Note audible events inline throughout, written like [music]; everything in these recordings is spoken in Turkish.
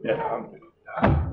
Ja, ja.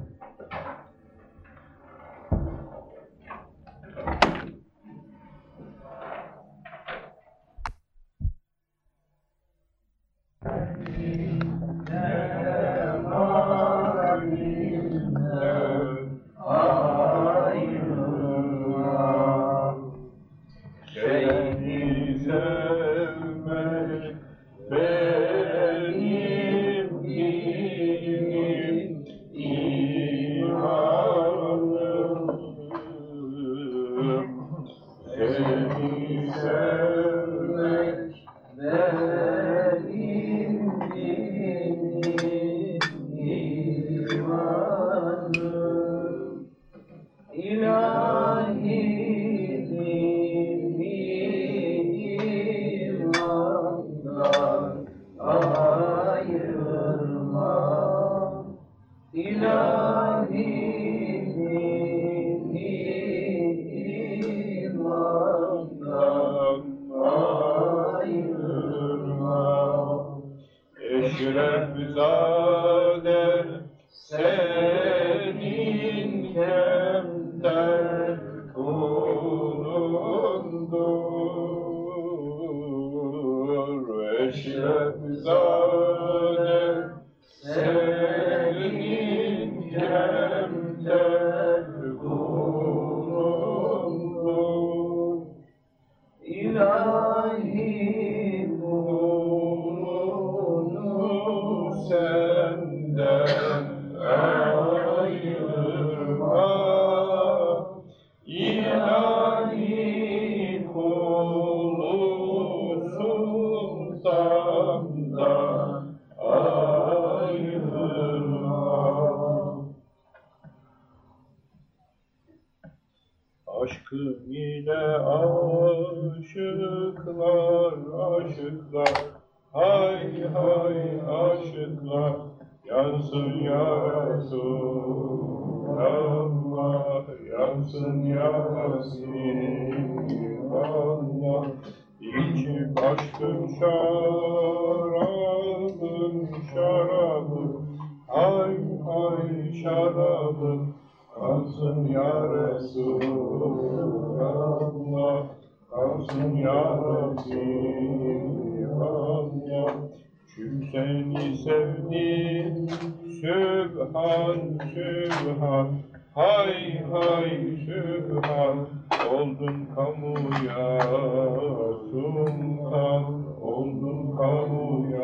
Krishna preserve. oldun kamuya sultan, oldun kamuya.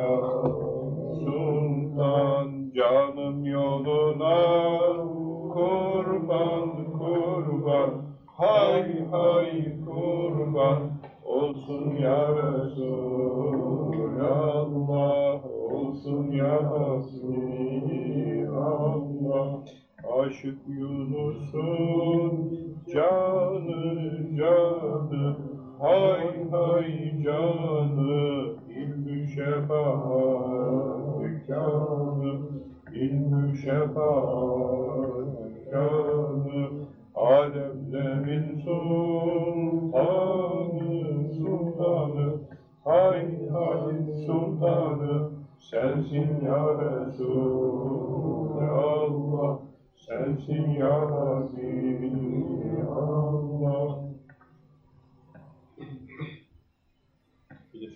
Resul Allah sensin ya Rabbi Allah. Şey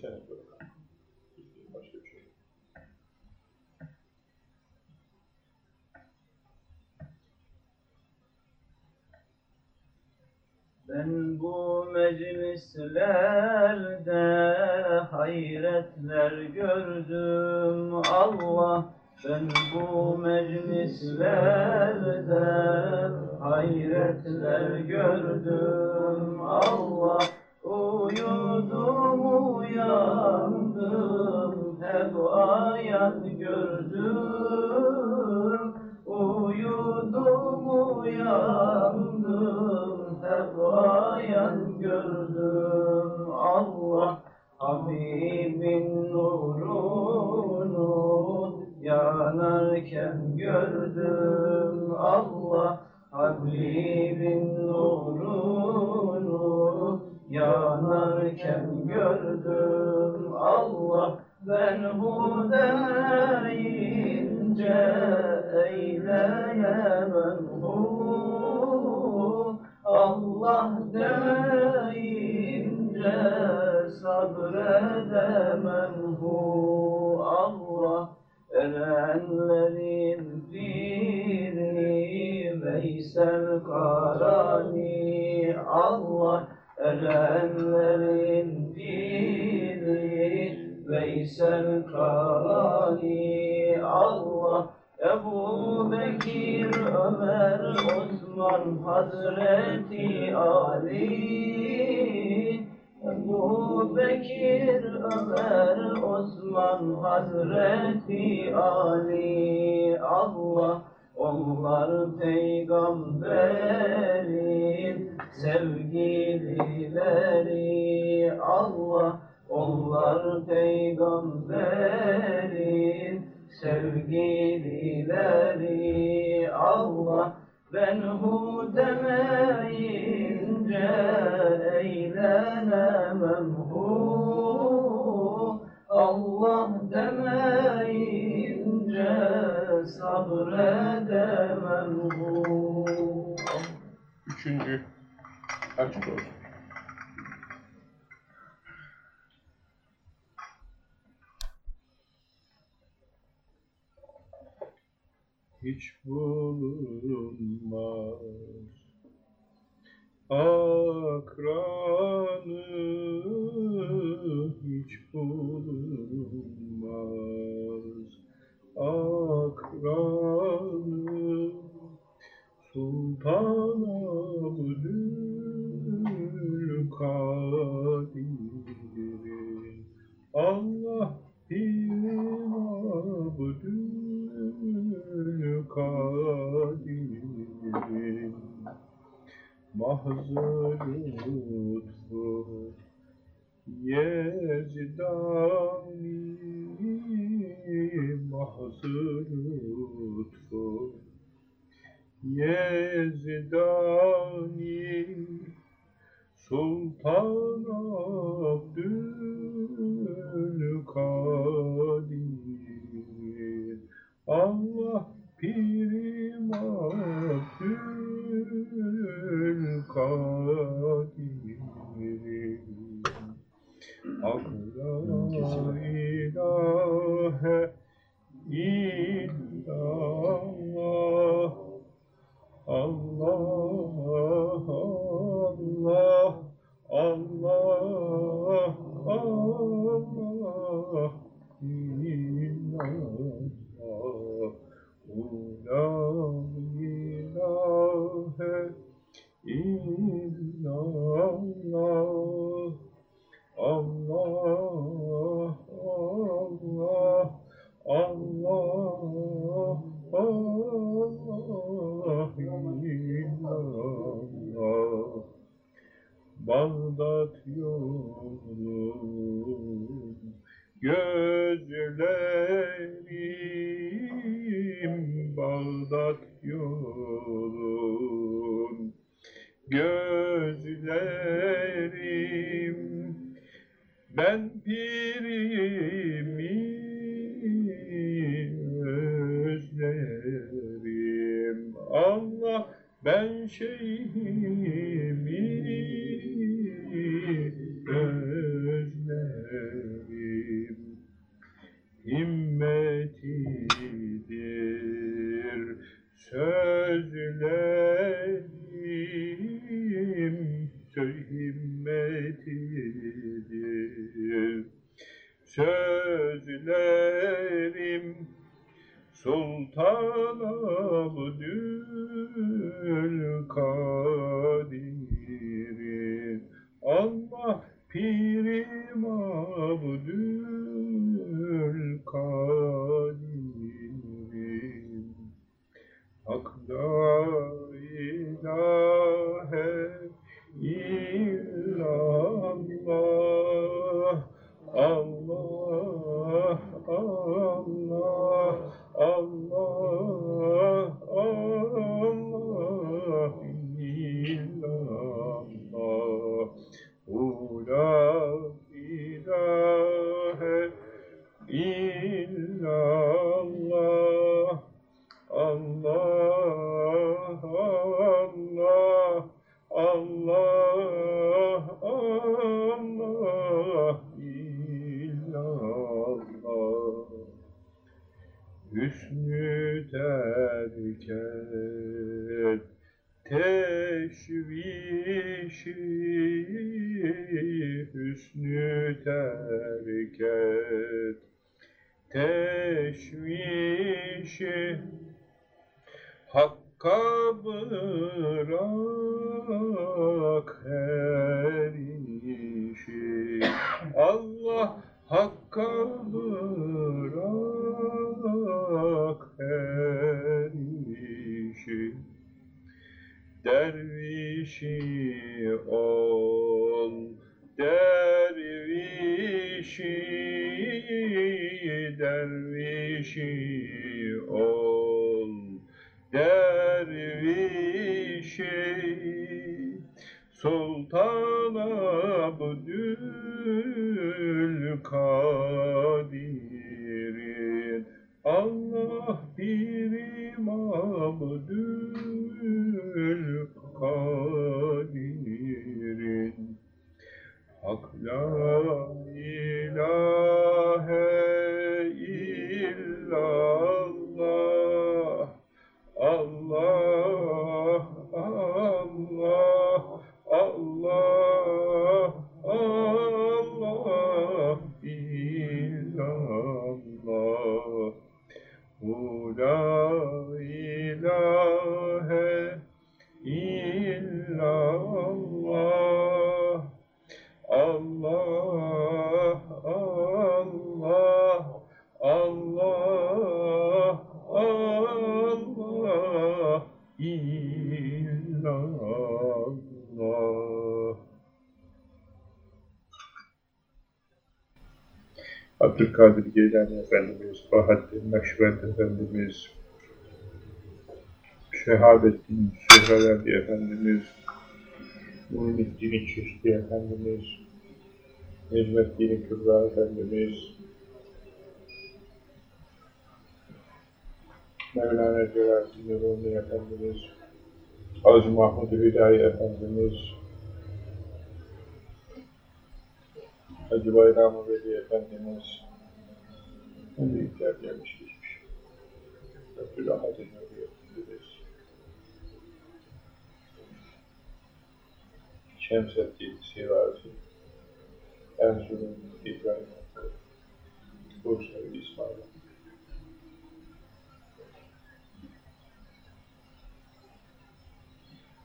ben bu meclislerde hayretler gördüm. Allah ben bu meclislerde hayretler gördüm. Allah uyudum gelince eyleyemem hu Allah demeyince sabredemem hu Allah erenlerin dini Veysel Karani. Allah erenlerin dini Veysel Karani. Ebu Bekir, Ömer, Osman, Hazreti Ali. Ebu Bekir, Ömer, Osman, Hazreti Ali. Allah onlar peygamberin sevgilileri. Allah onlar peygamberin sevgilileri Allah ben hu demeyince eğlenemem hu. Allah demeyince sabredemem hu. Üçüncü. Açık olsun. Hiç bulunmaz akranı hiç bulunmaz. Akranı Sultan Abdülkadir Allah bilir Abdülkadir Mahzur lütfu Yezdani mahzur Yolum gözlerim ben pirimi özlerim Allah ben şeyhimi Oh. Hak la ilahe Abdülkadir Geylani Efendimiz, Bahattin Nakşibend Efendimiz, Şehabettin Sühreverdi Efendimiz, Muhyiddin Çeşdi Efendimiz, Necmettin Kübra Efendimiz, Mevlana Celalettin Rumi Efendimiz, Hacı Mahmud Hüdayi Efendimiz, Hacı Bayram Veli Efendimiz, ne büyükler gelmiş geçmiş. Abdülhamid Nuri Efendimiz, Şemsettin Sivasi, Erzurum İbrahim Hakkı, Bursa İsmail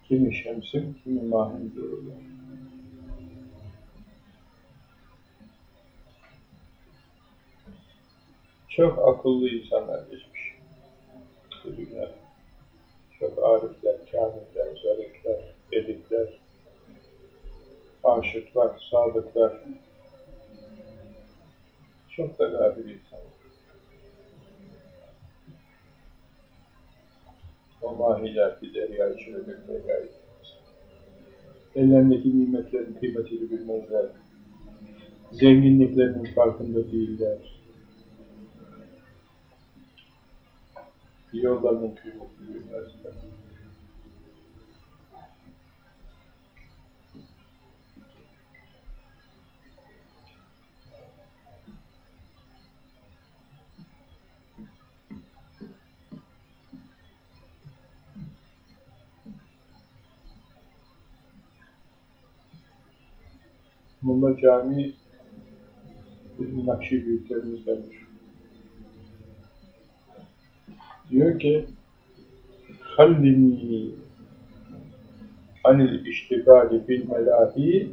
Kimi şemsim, kimi mahim dururlar. Çok akıllı insanlar geçmiş. Bu dünyada. Çok arifler, kamiller, zarifler, edipler, aşıklar, sadıklar. Çok da gafil insanlar. O mahiler bir derya çürümekle gayet. Ellerindeki nimetlerin kıymetini bilmezler. Zenginliklerinin farkında değiller. Yollarının kıymetini bilmezler. Mulla Cami bizim Nakşi büyüklerimiz vermiş. Diyor ki anil iştigali bil melahi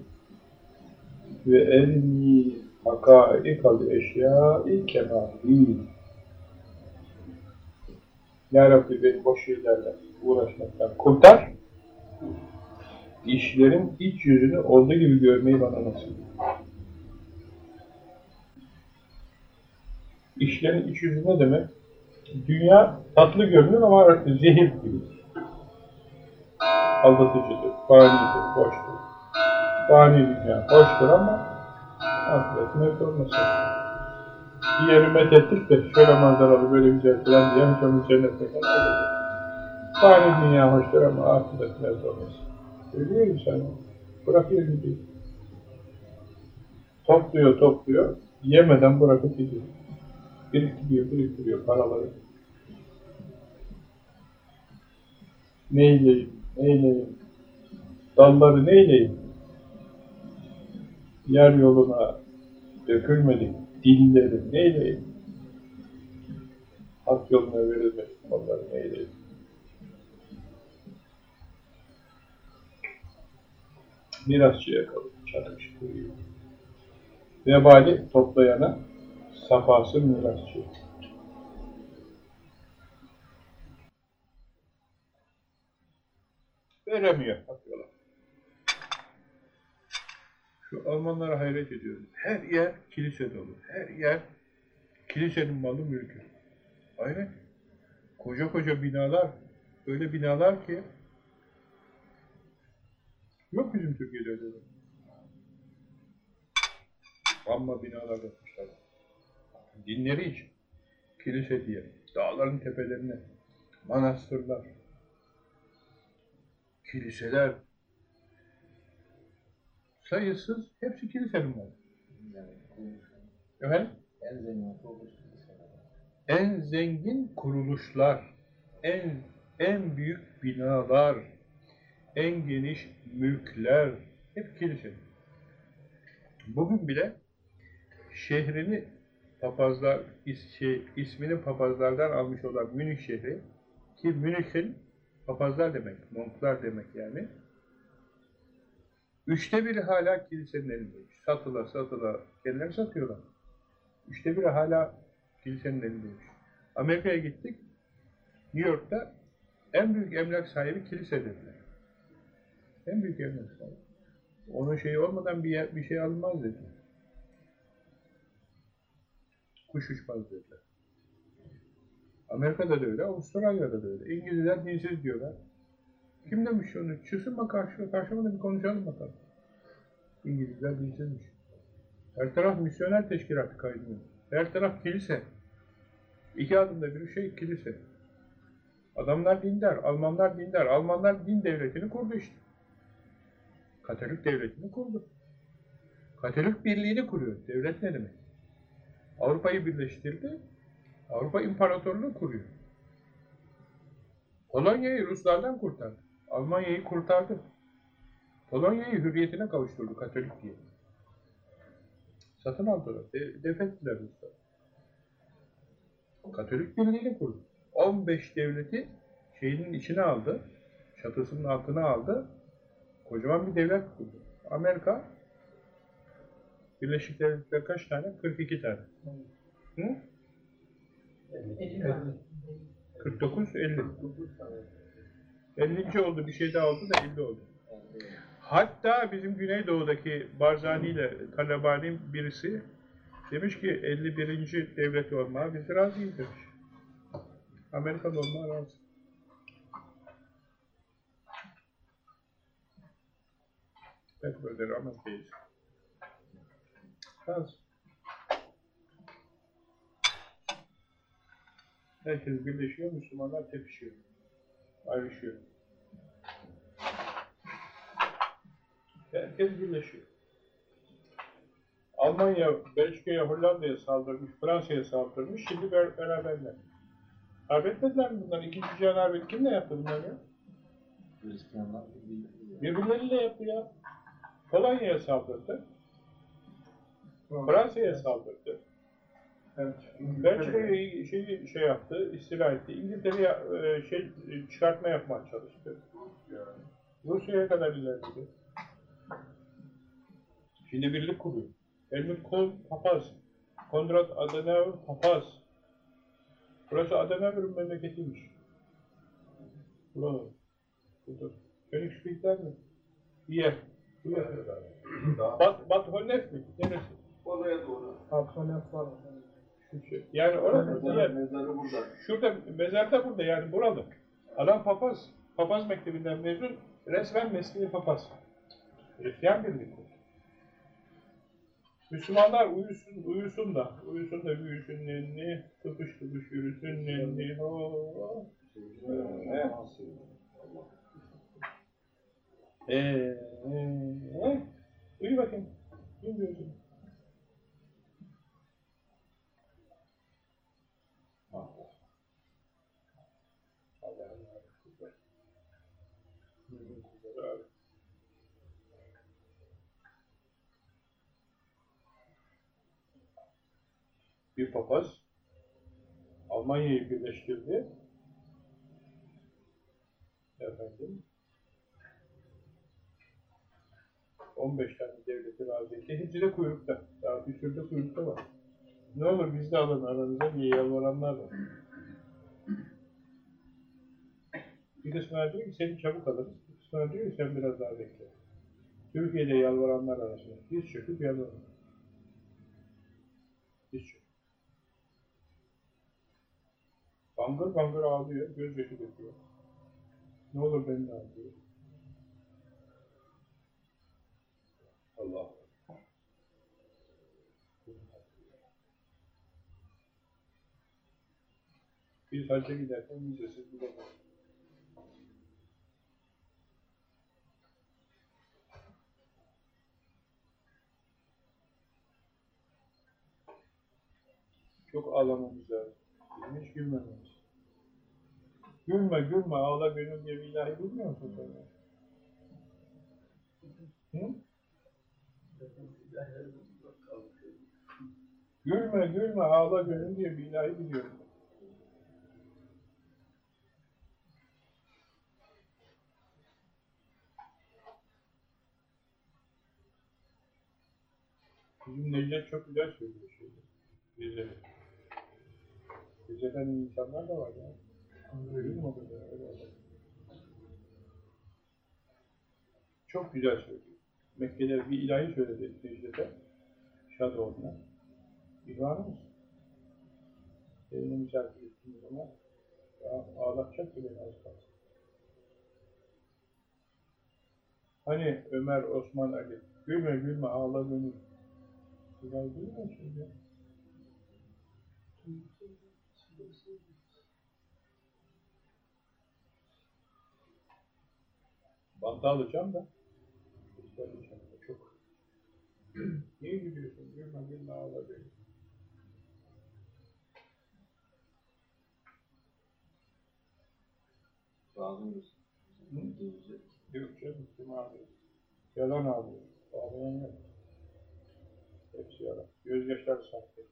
ve elni hakaikal eşyai kemali Ya Rabbi beni boş şeylerle uğraşmaktan kurtar işlerin iç yüzünü olduğu gibi görmeyi bana nasip. İşlerin iç yüzü ne demek? Dünya tatlı görünür ama zehir gibi. Aldatıcıdır, fanidir, boştur. Fani dünya boştur ama ahiret mevcut olmasın. Bir yeri methettik de şöyle manzaralı böyle güzel falan diye onun cennetine kadar Fani dünya hoştur ama ahiret mevcut olmasın. Görüyor insan. Bırakıyor gidiyor. Topluyor, topluyor. Yemeden bırakıp gidiyor. Biriktiriyor, biriktiriyor paraları. Neyleyim, neyleyim? Dalları neyleyim? Yer yoluna dökülmedik dilleri neyleyim? Hak yoluna verilmedik onları neyleyim? Mirasçıya kalır, çatış kuruyor. Vebali toplayana safası mirasçı. Veremiyor, bakıyorlar. Şu Almanlara hayret ediyorum. Her yer kilise dolu. Her yer kilisenin malı mülkü. Hayret. Koca koca binalar, öyle binalar ki yok bizim Türkiye'de öyle. Amma binalar yapmışlar. Dinleri için. Kilise diye. Dağların tepelerine. Manastırlar. Kiliseler. Sayısız. Hepsi kilisenin malı. Efendim? En zengin kuruluş kiliseler. en zengin kuruluşlar, en en büyük binalar, en geniş mülkler hep kilise. Bugün bile şehrini papazlar is, şey, ismini papazlardan almış olan Münih şehri ki Münih'in papazlar demek, monklar demek yani. Üçte biri hala kilisenin elindeymiş. Satıla satıla kendileri satıyorlar. Üçte biri hala kilisenin elindeymiş. Amerika'ya gittik. New York'ta en büyük emlak sahibi kilise dediler. En büyük emlak sahibi. Onun şeyi olmadan bir, yer, bir şey alınmaz dedi. Kuş uçmaz dediler. Amerika'da da öyle, Avustralya'da da öyle. İngilizler dinsiz diyorlar. Kim demiş onu? Çıksın bak karşı, karşıma bir konuşalım bakalım. İngilizler dinsizmiş. Her taraf misyoner teşkilatı kaynıyor. Her taraf kilise. İki adımda bir şey kilise. Adamlar dindar, Almanlar dindar. Almanlar din devletini kurdu işte. Katolik devletini kurdu. Katolik birliğini kuruyor. Devlet ne demek? Avrupa'yı birleştirdi. Avrupa İmparatorluğu kuruyor. Polonya'yı Ruslardan kurtardı. Almanya'yı kurtardı. Polonya'yı hürriyetine kavuşturdu Katolik diye. Satın aldılar. De, defettiler Ruslar. Katolik birliğini kurdu. 15 devleti şeyinin içine aldı. Çatısının altına aldı. Kocaman bir devlet kurdu. Amerika Birleşik Devletler kaç tane? 42 tane. Hı? 49, 50. 50. oldu. Bir şey daha oldu da 50 oldu. Hatta bizim Güneydoğu'daki Barzani ile Talabani birisi demiş ki 51. devlet olmaya biz razıyız demiş. Amerika'da olmaya razı. Petrolleri Amerika'yız. Razı. Herkes birleşiyor, Müslümanlar tepişiyor. Ayrışıyor. Herkes birleşiyor. Almanya, Belçika'ya, Hollanda'ya saldırmış, Fransa'ya saldırmış, şimdi ber beraberler. Harp etmediler mi bunlar? İkinci Cihan Harbi kimle yaptı bunları ya? Hristiyanlar Birbirleriyle yaptı ya. Polonya'ya saldırdı. Fransa'ya saldırdı. Belçika'yı şey, şey yaptı, istila etti. İngiltere'ye e, şey çıkartma yapmaya çalıştı. Rusya'ya kadar ilerledi. Şimdi birlik kuruyor. Helmut Kohl papaz. Konrad Adenauer papaz. Burası Adenauer'ın memleketiymiş. Burada. Burada. Königsberg'den mi? Bir yer. Bir yer. Bat, Bat Honnef mi? Neresi? Oraya doğru. Patronat var. Yani bir yer. Mezarı burada. Şurada, mezarda burada yani buralı. Adam papaz. Papaz mektebinden mezun. Resmen mesleği papaz. Hristiyan birliği. Müslümanlar uyusun, uyusun da, uyusun da büyüsün nenni, tıpış tıpış yürüsün nenni. Ee, ee, ee, uyu bakayım. Uyu Bir papaz Almanya'yı birleştirdi. Efendim 15 tane devleti razı etti. Hepsi de kuyrukta. Daha bir sürü de kuyrukta var. Ne olur biz de alın aranıza diye yalvaranlar var. Bir kısmına diyor ki seni çabuk alırız. Bir kısmına diyor ki sen biraz daha bekle. Türkiye'de yalvaranlar arasında. Biz çöküp yalvarın. Biz çöküp. Bangır bangır ağlıyor, gözyaşı döküyor. Ne olur beni de al diyor. Allah. Biz hacca giderken vizesiz bulamayız. Çok ağlamamız lazım. Hiç gülmememiz. Gülme gülme ağla gönül diye bir ilahi bilmiyor musun sen? Hı? Gülme gülme ağla gönül diye bir ilahi biliyorum. Bizim Necdet çok güzel söylüyor şeyi. Bize. İyi insanlar da var ya. Öyle ya? Çok güzel söylüyor. Mekke'de bir ilahi söyledi Necdet'e. Şadoğlu'na. İmanı mısın? Evine misafir ettiğim zaman ya, ağlatacak ki beni az kalsın. Hani Ömer, Osman, Ali, gülme gülme ağla gönül. Güzel değil mi Bantı alacağım da. Söyleyeceğim de çok. Niye gülüyorsun? Gülme gülme ağla gönül. Razı mısın? Yok canım, kim ağlıyor? Yalan ağlıyor. Ağlayan yok. Hepsi yalan. Gözyaşları sahte.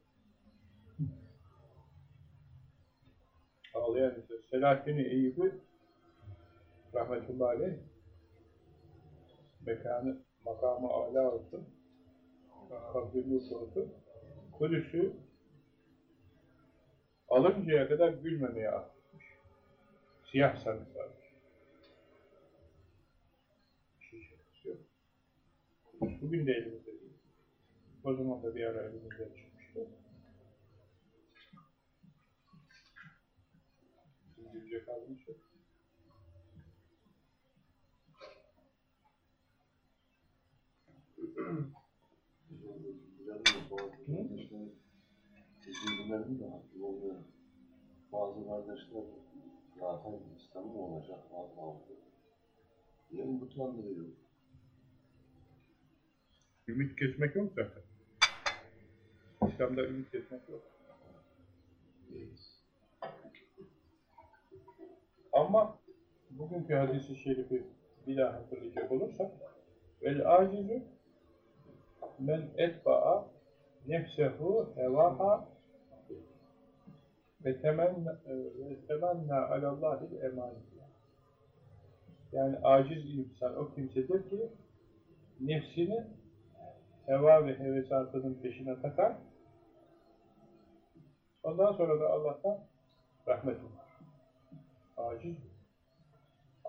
Ağlayan ise Selahattin Eyyubi rahmetullahi aleyh mekanı, makamı âlâ olsun. Kabrini olsun. Kudüs'ü alıncaya kadar gülmemeye atmış. Siyah yok. Bugün de elimizde değil. O zaman da bir ara elimizde çıkmıştı. Gülecek halimiz yok. Sizin günlerin de haklı oluyor. Bazı kardeşler zaten İslam'ın olacak az aldı. Diye umutlandırıyor. Ümit kesmek yok zaten. İslam'da ümit kesmek yok. Ama bugünkü hadisi şerifi bir daha hatırlayacak olursak vel acizu men etba'a nefsehu hevaha ve temenna ve temenna alallahil emani yani aciz insan o kimsedir ki nefsini heva ve hevesatının peşine takar ondan sonra da Allah'tan rahmet umar. Aciz bu.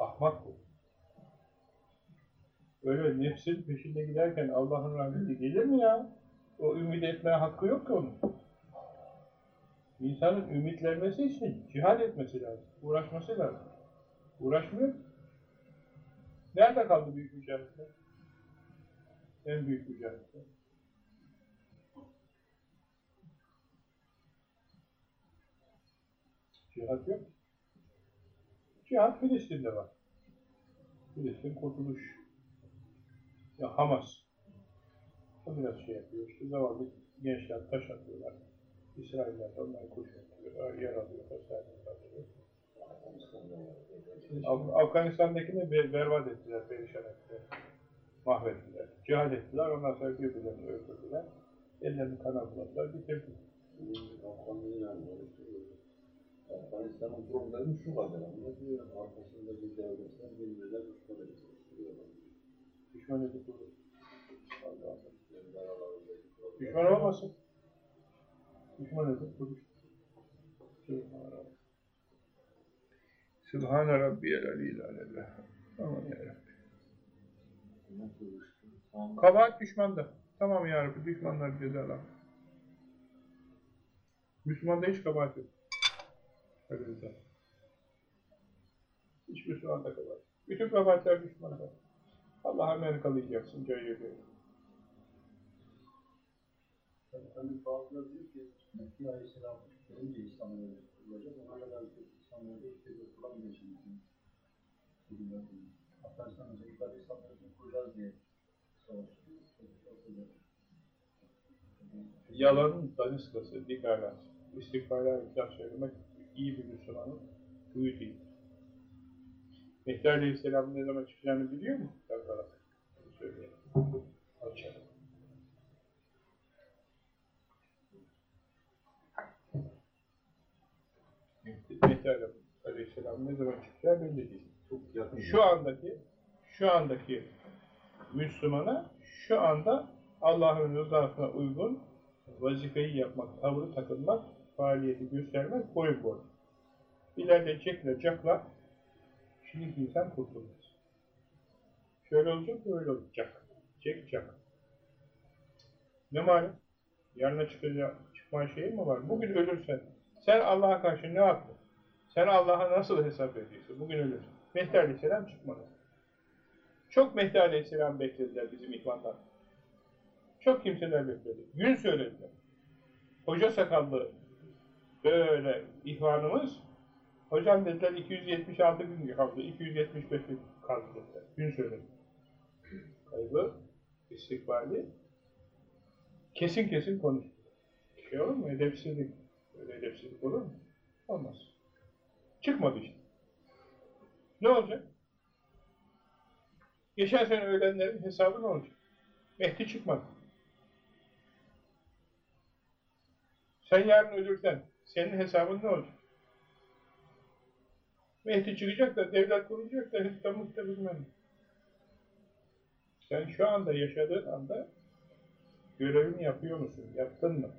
Ahmak bu. Öyle nefsin peşinde giderken Allah'ın rahmeti gelir mi ya? O ümit etmeye hakkı yok ki onun. İnsanın ümitlenmesi için cihad etmesi lazım. Uğraşması lazım. Uğraşmıyor. Nerede kaldı büyük mücadele? En büyük mücadele. Cihad yok. Cihad Filistin'de var. Filistin kurtuluş. Ya Hamas. O biraz şey yapıyor. İşte zavallı gençler taş atıyorlar. İsrailler de onları kuşatıyor. Yer alıyor. Vesaire. Af- Afganistan'dakini be- berbat ettiler, perişan ettiler. Mahvettiler. Cihad ettiler, ondan sonra birbirlerini öldürdüler. Ellerini kana buladılar, bitirdiler. Afganistan'ın problemi şu kadar ama diyor arkasında bir devletler birbirine düşman edilmiş. Düşman edip durur. Allah'ın Düşman olmasın. Düşman durur. Subhanallah. Sübhane Rabbiyel Aliyyil Aleyh. Aman? Tam Kabahat düşmanda. Tamam ya Rabbi, düşmanlar cezalar. Müslümanda hiç kabahat yok. Güzel. Hiç Müslümanda kabahat. Bütün kabahatler düşmanda. Allah Amerikalıyacaksın, cayıyor diyor. Hani bazıları diyor ki Mehdi Aleyhisselam önce İslam'ı kurulacak, ona kadar İslam'ı işte kurulamayacak. Afganistan İbrahim İslam'ı kuracağız diye savaşıyor. Yalanın daniskası, dikalat, istikbala laf söylemek iyi bir Müslümanın huyu değil. Mehdi Aleyhisselam'ın ne zaman çıkacağını biliyor mu? Yaparak. Onu söyleyeyim. Açalım. Mehdi Aleyhisselam ne zaman çıkacağı belli değil. çok yakın. Şu andaki şu andaki Müslümana şu anda Allah'ın rızasına uygun vazifeyi yapmak, tavrı takılmak, faaliyeti göstermek boyun boy. İleride çekle cakla şimdiki insan kurtulmaz. Şöyle olacak, böyle olacak. Çek cak. Ne malum? Yarına çıkacak, çıkma şeyin mi var? Bugün ölürsen, sen Allah'a karşı ne yaptın? Sen Allah'a nasıl hesap ediyorsun? Bugün ölürsün. Mehdi Aleyhisselam çıkmadı. Çok Mehdi Aleyhisselam beklediler bizim ihvandan. Çok kimseler bekledi. Gün söylediler. Hoca sakallı böyle ihvanımız hocam dediler 276 gün kaldı, 275 gün kaldı dediler. Gün söyledi. Kaybı, istikbali kesin kesin konuştu. Şey olur mu? Edepsizlik. Öyle edepsizlik olur mu? Olmaz. Çıkmadı işte. Ne olacak? Geçen sene ölenlerin hesabı ne olacak? Mehdi çıkmadı. Sen yarın ölürsen senin hesabın ne olacak? Mehdi çıkacak da devlet kurulacak da hıtta da bilmem. Sen şu anda yaşadığın anda görevini yapıyor musun? Yaptın mı?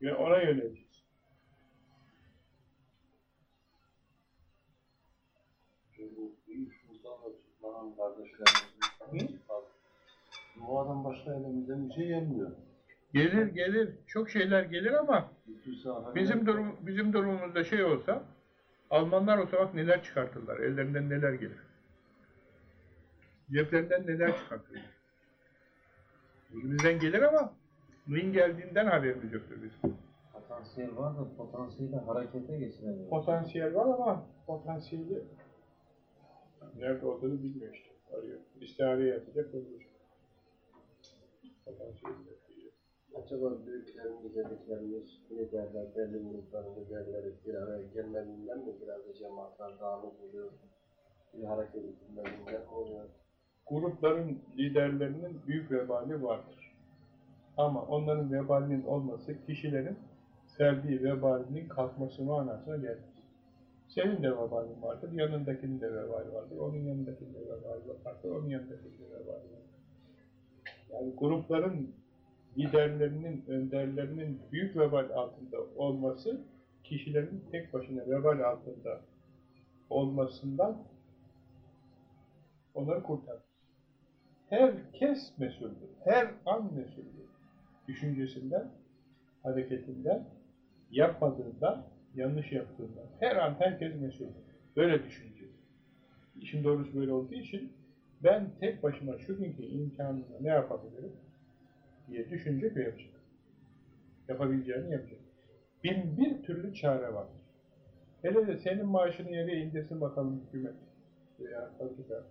Ya ona yöneleceğiz. Bu büyük kardeşlerimizin Bu adam başka elimizden bir şey gelmiyor. Gelir gelir. Çok şeyler gelir ama bizim durum bizim durumumuzda şey olsa Almanlar olsa bak neler çıkartırlar. Ellerinden neler gelir. Ceplerinden neler çıkartırlar. Elimizden gelir ama neyin geldiğinden haberimiz yoktur bizim. Potansiyel var da potansiyeli harekete geçiremiyor. Potansiyel var ama potansiyeli nerede olduğunu bilmiyor işte. Arıyor. İstihare yapacak öldürecek. Yok. Acaba büyüklerimiz, dediklerimiz, liderler, belli grupların liderleri bir araya gelmediğinden mi biraz da cemaatler dağınık oluyor? Bir hareket edilmediğinden mi oluyor? grupların liderlerinin büyük vebali vardır. Ama onların vebalinin olması kişilerin ferdi vebalinin kalkması manasına gelmez. Senin de vebalin vardır, yanındakinin de vebali vardır, onun yanındakinin de vebali vardır, onun yanındakinin de vebali vardır. Yani grupların liderlerinin, önderlerinin büyük vebal altında olması, kişilerin tek başına vebal altında olmasından onları kurtarır. Herkes mesuldür. Her an mesuldür. Düşüncesinden, hareketinden, yapmadığından, yanlış yaptığından. Her an herkes mesuldür. Böyle düşünecek. İşin doğrusu böyle olduğu için ben tek başıma şu günkü imkanımla ne yapabilirim diye düşünecek ve yapacak. Yapabileceğini yapacak. Bin bir türlü çare vardır. Hele de senin maaşını yere indirsin bakalım hükümet veya fabrika.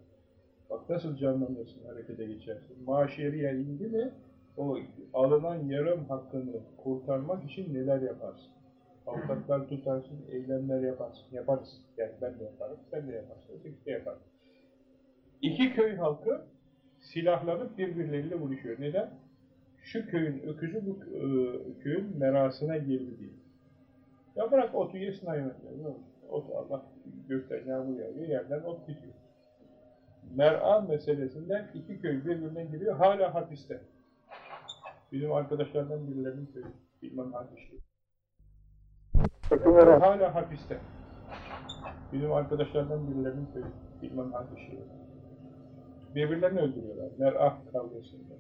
Bak nasıl canlanırsın, harekete geçersin. Maaş yarıya indi mi, o alınan yarım hakkını kurtarmak için neler yaparsın? Avukatlar tutarsın, eylemler yaparsın. Yaparız. Yani ben de yaparım, sen de yaparsın, öteki de yapar. İki köy halkı silahlanıp birbirleriyle vuruşuyor. Neden? Şu köyün öküzü bu e, köyün merasına girdi diye. Ya bırak otu yesin hayvan. diyor, ne olur? Ot Allah gökten yağmur yağıyor, yerden ot bitiyor. Mer'a meselesinden iki köy birbirine giriyor, hala hapiste. Bizim arkadaşlardan birilerinin köyü, bilmem hangi şey. Hala hapiste. Bizim arkadaşlardan birilerinin bilmem hangi şey. Birbirlerini öldürüyorlar, mer'a kavgasında.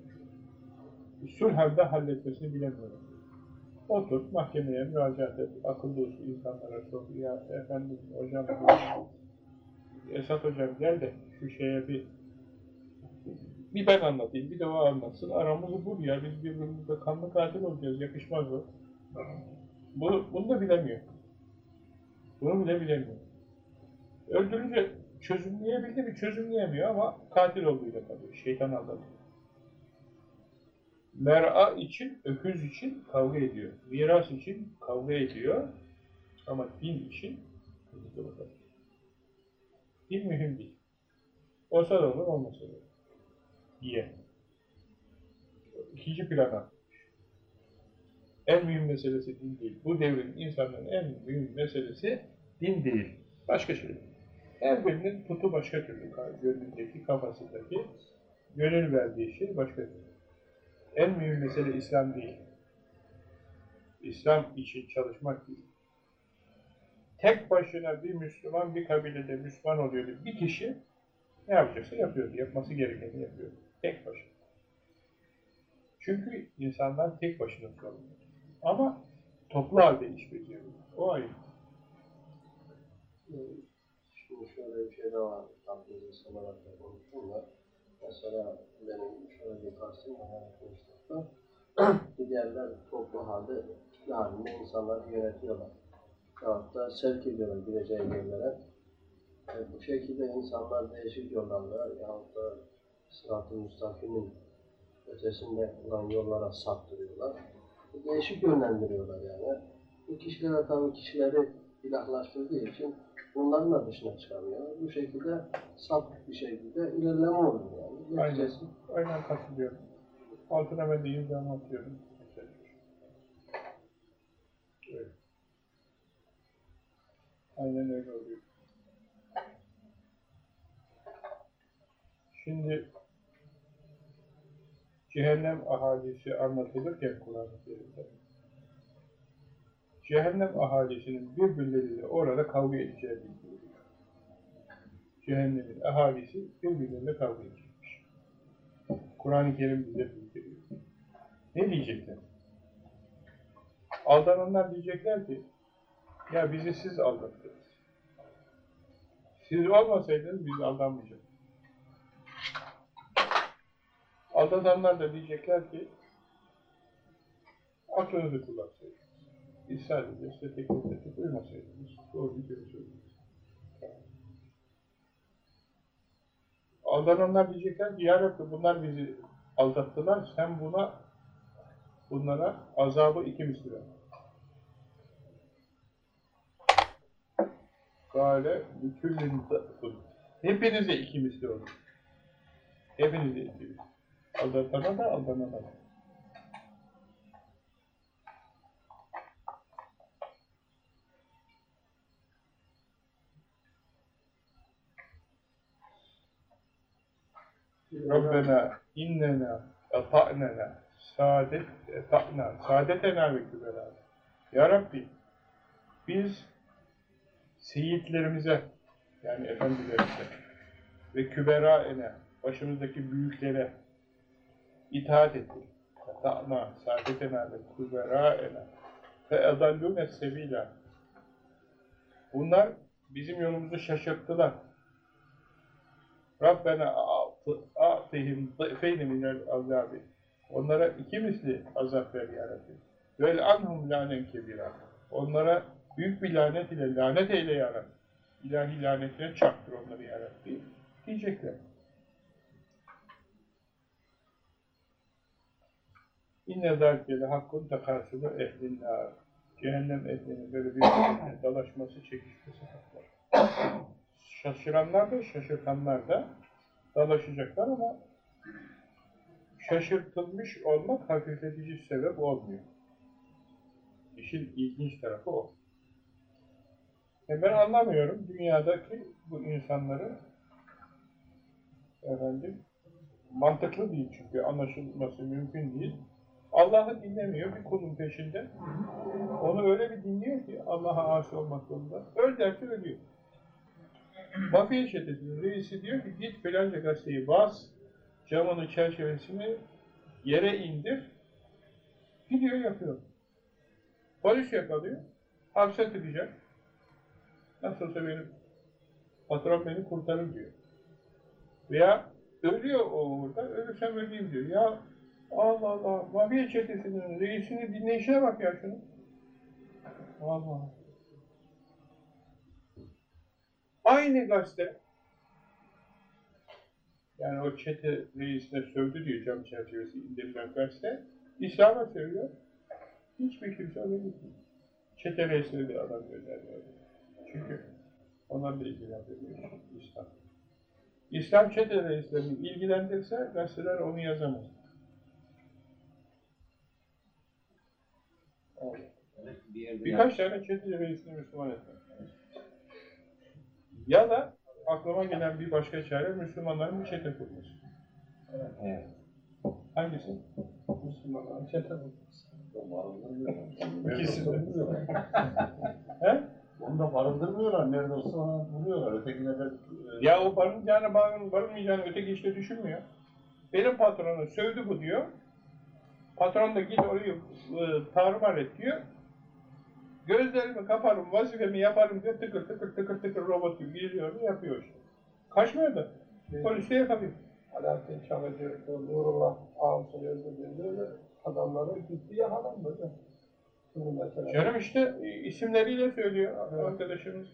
Sulhende halletmesini bilemiyorum. Otur, mahkemeye müracaat et, akıllı uslu insanlara sor. Ya efendim, hocam, Esat hocam gel de şu şeye bir bir ben anlatayım, bir de o anlatsın. Aramızı bul ya, biz birbirimizle kanlı katil olacağız, yakışmaz o. Bunu, bunu da bilemiyor. Bunu bile bilemiyor. Öldürünce çözümleyebildi mi? Çözümleyemiyor ama katil olduğuyla kalıyor. Şeytan aldatıyor. Mer'a için, öküz için kavga ediyor. Miras için kavga ediyor. Ama din için kızı bakalım. Din mühim değil. Olsa da olur, olmasa da olur. Diye. İkinci plana. En mühim meselesi din değil. Bu devrin insanların en mühim meselesi din değil. Başka şey. Her birinin tutu başka türlü. Gönlündeki, kafasındaki, gönül verdiği şey başka türlü. En mühim mesele İslam değil. İslam için çalışmak değil. Tek başına bir Müslüman bir kabilede Müslüman oluyordu. Bir kişi ne yapacaksa yapıyordu. Yapması gerekeni yapıyordu. Tek başına. Çünkü insanlar tek başına sorumlu. Ama toplu halde iş beceriyor. O ayrı. Şimdi şöyle bir şey de var. Tatlıyı sanarak da konuştum da. Mesela benim şöyle bir karşım var arkadaşlar. Giderler toplu halde kitle halinde insanları yönetiyorlar. Yahut da sevk ediyorlar gideceği yerlere. E, bu şekilde insanlar değişik yollarla yahut da sırat-ı müstakimin ötesinde olan yollara saptırıyorlar. Değişik yönlendiriyorlar yani. Bu kişiler tabii kişileri ilahlaştırdığı için bunların da dışına çıkamıyor. Bu şekilde sap bir şekilde ilerleme oluyor yani. Aynen. Aynen katılıyorum. Altına ben de imzamı atıyorum. Evet. Aynen öyle oluyor. Şimdi cehennem ahalisi anlatılırken Kur'an-ı Kerim'de cehennem ahalisinin birbirleriyle orada kavga edeceği bildiriliyor. Cehennemin ahalisi birbirleriyle kavga edecekmiş. Kur'an-ı Kerim bize bildiriyor. Ne diyecekler? Aldananlar diyecekler ki ya bizi siz aldattınız. Siz olmasaydınız biz aldanmayacaktık. Aldatanlar da diyecekler ki aklınızı kullansaydınız. Biz sadece size teklif ettik, uymasaydınız. Doğru görüşürdünüz. Aldananlar diyecekler ki Ya Rabbi bunlar bizi aldattılar, sen buna bunlara azabı iki misli ver. Kale bütünlüğün Hepinize iki misli olur. Hepinize iki misli. Aldatana da aldanana da. Rabbena innena eta'nena saadet eta'na saadetena ve kübera. Ya Rabbi biz seyitlerimize yani efendilerimize ve küberaene başımızdaki büyüklere itaat ettik. Eta'na saadetena ve küberaene fe edallûne sebîlâ Bunlar bizim yolumuzu şaşırttılar. Rabbena a'tihim dı'feyni minel azabi. Onlara iki misli azap ver ya Rabbi. Vel anhum lanen kebira. Onlara büyük bir lanet ile lanet eyle ya Rabbi. İlahi lanetine çarptır onları ya. Diyecekler. İnne zâlkele hakkun tekâsılı ehlin nâr. cehennem ehlinin böyle birbirine dalaşması, çekişmesi var. Şaşıranlar da, şaşırtanlar da dalaşacaklar ama şaşırtılmış olmak hafifletici sebep olmuyor. İşin ilginç tarafı o. E ben anlamıyorum dünyadaki bu insanları efendim mantıklı değil çünkü anlaşılması mümkün değil. Allah'ı dinlemiyor bir kulun peşinde. Onu öyle bir dinliyor ki Allah'a aşık olmak zorunda. Öl derse ölüyor. Mafya çetesinin reisi diyor ki git filanca gazeteyi bas, camını çerçevesini yere indir. Gidiyor yapıyor. Polis yakalıyor. Hapse tıkacak. Nasıl olsa benim patron beni kurtarır diyor. Veya ölüyor o uğurda, ölürsem öleyim diyor. Ya Allah Allah, mafya çetesinin reisini dinleyişine bak ya şunu. Allah. Aynı gazete. Yani o çete reisine sövdü diyor cam çerçevesi indirilen gazete. İslam'a söylüyor. Hiçbir kimse onu gitmiyor. Çete reisine bir adam gönderiyor. Çünkü onlarla ilgilendiriyor İslam. İslam çete reislerini ilgilendirse gazeteler onu yazamaz. Evet, bir yerde Birkaç tane çete reisini Müslüman etmek. Ya da aklıma gelen bir başka çare Müslümanların bir çete kurması. Evet. Hangisi? Müslümanlar çete İkisi de. He? Onu da barındırmıyorlar. Nerede olsa ona vuruyorlar. Ötekine de e, Ya o barınacağını, barın, barınmayacağını öteki işte düşünmüyor. Benim patronu sövdü bu diyor. Patron da git orayı e, tarumar et diyor. Gözlerimi kaparım, vazifemi yaparım diyor. Tıkır tıkır tıkır tıkır robot gibi geliyor, yapıyor işte. Kaçmıyor da. Polis de yakalıyor. Alaaddin Çakıcı, Nurullah Ağustos öldürdüğünde öyle adamları gitti. Şimdi mesela Canım işte isimleriyle söylüyor arkadaşımız.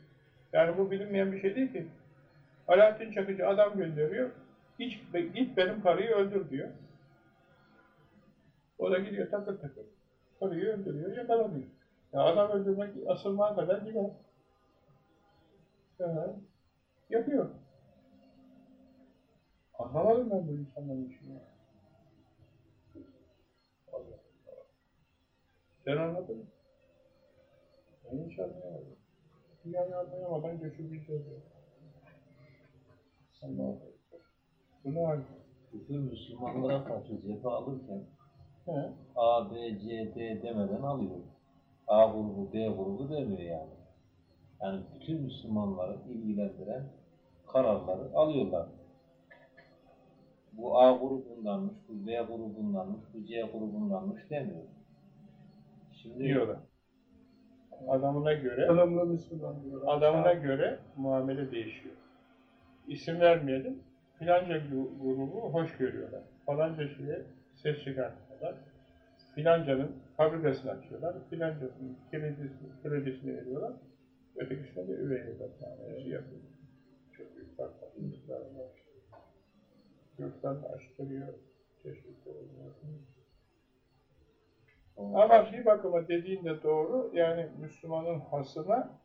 Yani bu bilinmeyen bir şey değil ki. Alaaddin Çakıcı adam gönderiyor. Hiç, git benim karıyı öldür diyor. O da gidiyor takır takır. Karıyı öldürüyor, yakalanıyor. Ya adam öldürmek asılmaya kadar gider. Ya, yapıyor. Anlamadım ben bu insanların işini. Allah Allah. Sen anladın mı? Ben hiç anlayamadım. Dünyayı anlayamadan göçübileceğiz ya. Allah Bu ne hal? Bütün Müslümanlara karşı cephe alırken A, B, C, D demeden alıyor. A grubu, B grubu demiyor yani. Yani bütün Müslümanları ilgilendiren kararları alıyorlar. Bu A grubundanmış, bu B grubundanmış, bu C grubundanmış demiyor. Şimdi Diyorlar. Adamına göre, Tanımlı Müslüman diyorlar. adamına göre muamele değişiyor. İsim vermeyelim. Filanca gru- grubu hoş görüyorlar. Falanca şeye ses çıkartıyorlar. Filancanın fabrikasını açıyorlar. Filancasının kredisini, kredisini veriyorlar. Ötekisine de üvey evlat muamelesi yapıyor. Çok büyük fark var. Yurttan açtırıyor. Çeşitli oluyor. Ama bir bakıma dediğin de doğru. Yani Müslümanın hasına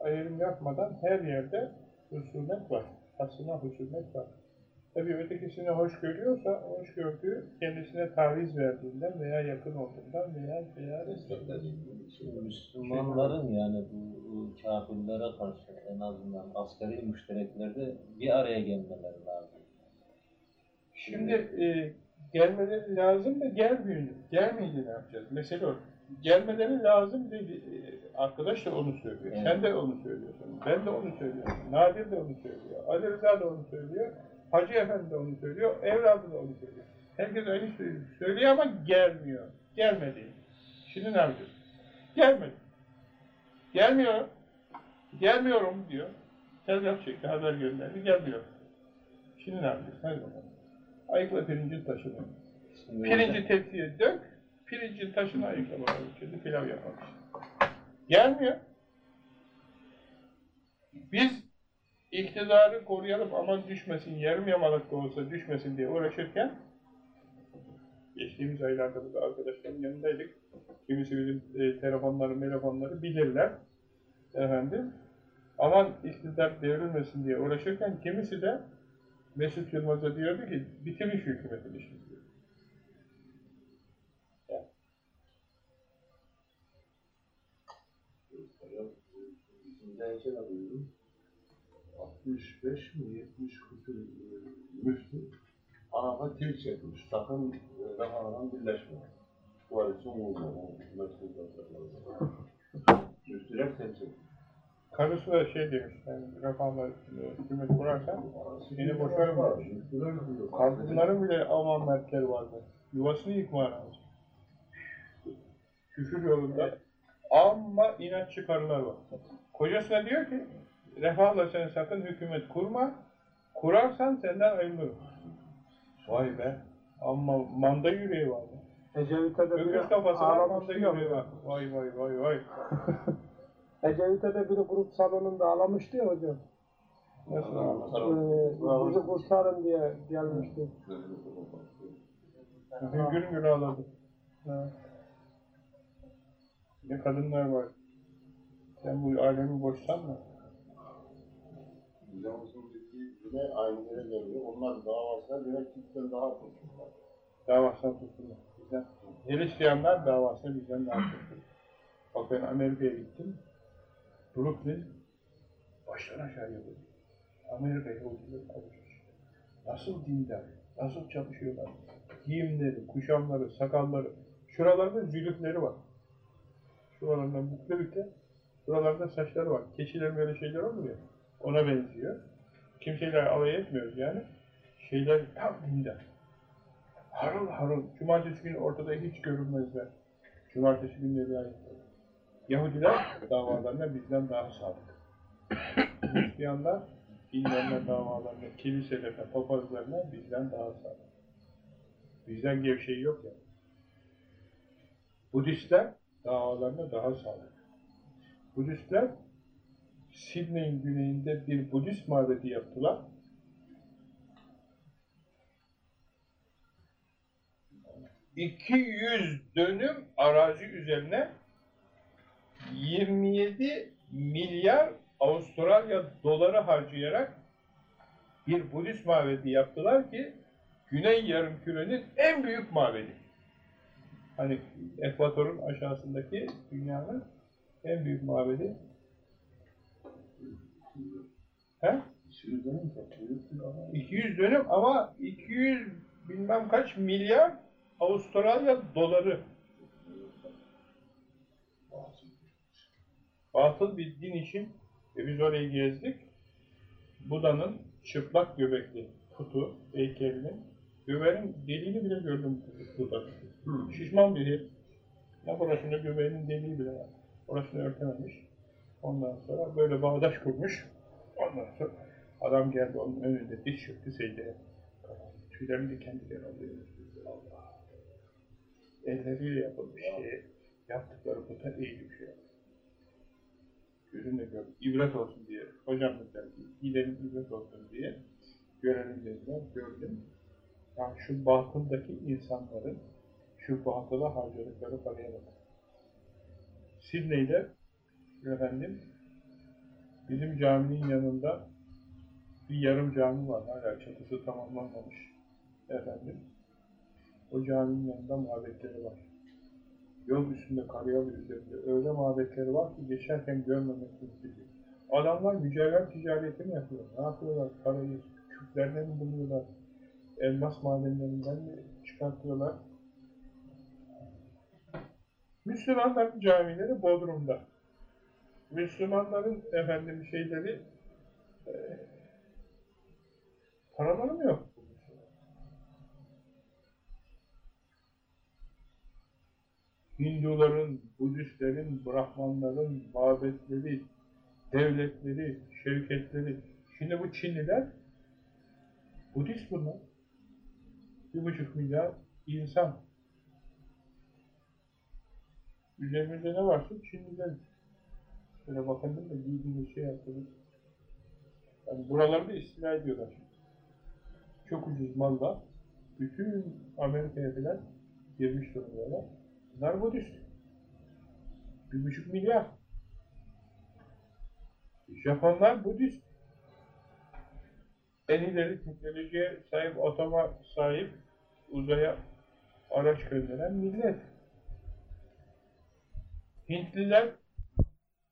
ayrım yapmadan her yerde husumet var. Hasına husumet var. Tabii ötekisini hoş görüyorsa, hoş gördüğü kendisine taviz verdiğinden veya yakın olduğundan veya veya. Şimdi Müslümanların yani bu, kafirlere karşı en azından asgari müştereklerde bir araya gelmeleri lazım. Şimdi e, gelmeleri lazım da gelmiyor. Gelmeyince ne yapacağız? Mesele o. Gelmeleri lazım dedi. E, Arkadaş da onu söylüyor. Evet. Sen de onu söylüyorsun. Ben de onu söylüyorum. Nadir de onu söylüyor. Ali Rıza da onu söylüyor. Hacı Efendi de onu söylüyor. Evladı da onu söylüyor. Herkes aynı söylüyor. Söylüyor ama gelmiyor. Gelmedi. Şimdi ne yapacağız? Gelmedi. Gelmiyor. Gelmiyorum diyor. Telgraf çekti, haber gönderdi. Gelmiyor. Şimdi ne yapacağız? Hadi bakalım. Ayıkla pirincin taşını. Pirinci tepsiye dök, pirincin taşını ayıkla bakalım. Şimdi pilav yapalım. Gelmiyor. Biz iktidarı koruyalım aman düşmesin, yarım yamalak da olsa düşmesin diye uğraşırken Geçtiğimiz aylarda burada arkadaşların yanındaydık. Kimisi bizim e, telefonları, telefonları bilirler. Efendim. Aman iktidar devrilmesin diye uğraşırken kimisi de Mesut Yılmaz'a diyordu ki bitirin şu hükümetin işini diyor. Alıyorum. 65 mi 70 küsur müftü Arap'a tweet çekmiş. Sakın e, Rafadan birleşme. Koalisyon olma. o Hükümet kurduracaklar. Müftüler temsil. Karısı da şey demiş, yani Refah'la e, hükümet kurarsan seni boşarım demiş. Kadınların bile aman mertleri vardı. Yuvasını yıkma lazım. Küfür yolunda amma inatçı karılar var. Kocasına diyor ki, Refah'la sen sakın hükümet kurma, kurarsan senden ayrılırım. Vay be, amma manda yüreği var. Ecevit'e de Öküz biri kafası var, manda ağlamıştı yüreği ya. var. Vay vay vay vay. [laughs] Ecevit'e de biri grup salonunda ağlamıştı ya hocam. Nasıl Ee, bizi kurtarın diye gelmişti. Hüngür hüngür ağladı. Ne kadınlar var. Sen bu alemi boşsan mı? Dediği yine aynı yere geliyor. Onlar davasına göre kimden daha kurtulmuş. Davasına tutulur. Bizden. Hristiyanlar davasına bizden daha tutulur. Bak ben Amerika'ya gittim. Brooklyn baştan aşağı yapıldı. Amerika Yahudileri konuşmuş. Nasıl dindar, nasıl çalışıyorlar. Giyimleri, kuşamları, sakalları. Şuralarda zülüfleri var. Şuralarından bukle bükle. Şuralarda saçları var. Keçilerin böyle şeyler ya. Ona benziyor. Kimseyle alay etmiyoruz yani. Şeyler tam dindar. Harıl harıl. Cumartesi günü ortada hiç görünmezler. Cumartesi günleri ait. Yahudiler davalarına bizden daha sadık. Hristiyanlar dinlerine, davalarına, kiliselerine, papazlarına bizden daha sadık. Bizden gevşeği yok ya. Budistler davalarına daha sadık. Budistler Sidney'in güneyinde bir Budist mabedi yaptılar. ...200 dönüm arazi üzerine 27 milyar Avustralya doları harcayarak bir Budist mabedi yaptılar ki Güney Yarımküre'nin en büyük mabedi. Hani ekvatorun aşağısındaki dünyanın en büyük mabedi. He? 200 dönüm çok büyük bir alan. 200 dönüm ama 200 bilmem kaç milyar Avustralya doları. Batıl bir din için ve biz orayı gezdik. Buda'nın çıplak göbekli putu, heykelinin göbeğinin deliğini bile gördüm Buda'nın. Şişman biri. Ya burasında göbeğinin deliği bile var. Orasını örtememiş. Ondan sonra böyle bağdaş kurmuş. Ondan sonra adam geldi onun önünde diz çöktü secdeye. Tüylerini diken oluyor. Allah. Elleriyle yapılmış şey. Yaptıkları puta eğilip şey yapıyor. Gözünle gör. İbret olsun diye. Hocam dediler ki gidelim ibret olsun diye. Görelim dediler. Gördüm. Yani şu batıldaki insanların şu batıla harcadıkları paraya bakın. Sidney'de efendim bizim caminin yanında bir yarım cami var. Hala çatısı tamamlanmamış. Efendim. O caminin yanında mabetleri var. Yol üstünde, karayol üzerinde öyle mabetleri var ki geçerken görmemek mümkün değil. Adamlar mücevher ticareti mi yapıyor? Ne yapıyorlar? Parayı küplerden mi buluyorlar? Elmas madenlerinden mi çıkartıyorlar? Müslümanların camileri Bodrum'da. Müslümanların efendim şeyleri e, paraları mı yok? Hinduların, Budistlerin, Brahmanların mabetleri, devletleri, şirketleri. Şimdi bu Çinliler Budist bunlar. Bir buçuk milyar insan. Üzerimizde ne varsa Çinliler. Şöyle bakalım da bildiğimiz şey yapalım. Yani buraları da istila ediyorlar. Çok ucuz malla bütün Amerika'ya filan girmiş durumdalar. Bunlar Budist. Bir buçuk milyar. Japonlar Budist. En ileri teknolojiye sahip, otoma sahip, uzaya araç gönderen millet. Hintliler